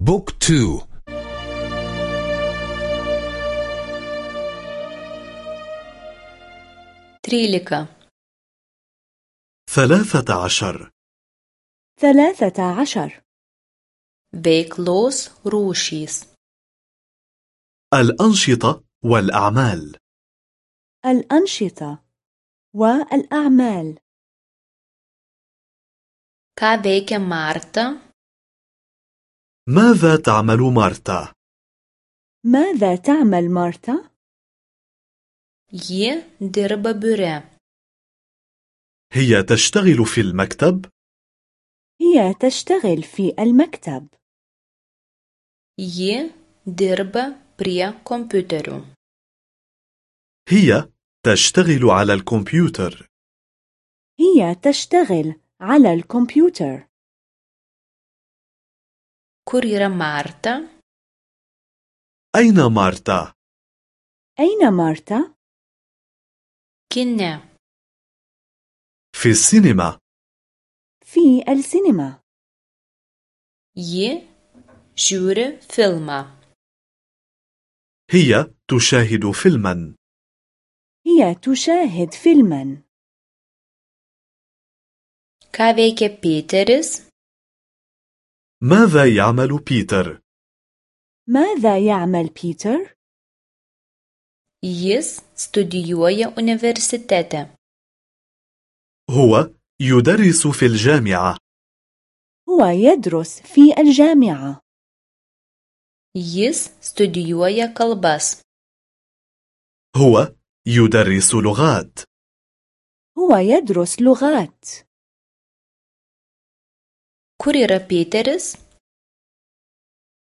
book two. trylika. ثلاثة عشر. ثلاثة عشر. Veiklos rūšīs الأنشطة والأعمال. الأنشطة والأعمال. Ką veikia Marta? ماذا تعمل مارتا؟ ماذا تعمل مارتا؟ ji dirba biure هي تشتغل في المكتب؟ هي تشتغل في المكتب. ji dirba prie kompiuterių هي تشتغل على الكمبيوتر. هي تشتغل على الكمبيوتر. Kur yra Marta أين مارتا؟ أين مارتا؟ kine في السينما. في السينما. ji žiūri filmą هي تشاهد فيلما. هي تشاهد فيلما. ką veikia Peteris ماذا يعمل بيتر؟ ماذا يعمل بيتر؟ jis studijuoja universitete. هو يدرس في الجامعة. هو يدرس في الجامعة. Jis studijuoja kalbas. هو يدرس لغات. هو يدرس لغات. Kur yra Peteris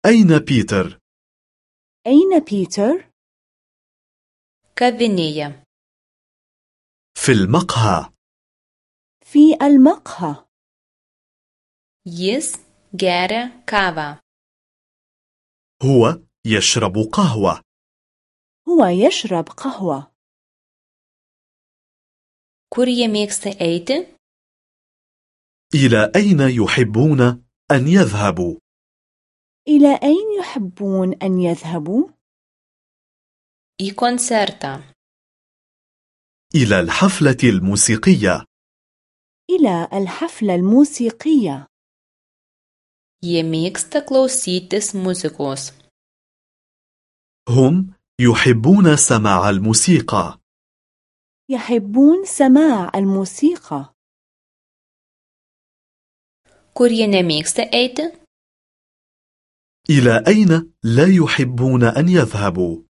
أين بيتر؟ أين بيتر؟ kavinėje في المقهى. في المقهى. Jis geria kavą هو يشرب قهوة. هو يشرب قهوة. Jie mėgsta eiti إلى أين يحبون أن يذهبوا؟ إلى أين يحبون أن يذهبوا؟ koncertą إلى الحفلة الموسيقية. إلى الحفلة الموسيقية. Jie mėgsta klausytis muzikos. هم يحبون سماع الموسيقى. يحبون سماع الموسيقى. Kur jie nemėgsta eiti إلى أين لا يحبون أن يذهبوا؟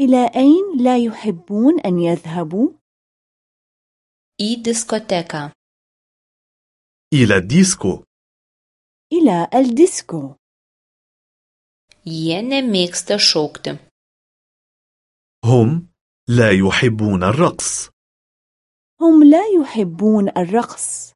إلى أين لا يحبون أن يذهبوا؟ į diskoteką إلى الديسكو. إلى الديسكو. Jie nemėgsta šokti هم لا يحبون الرقص. هم لا يحبون الرقص.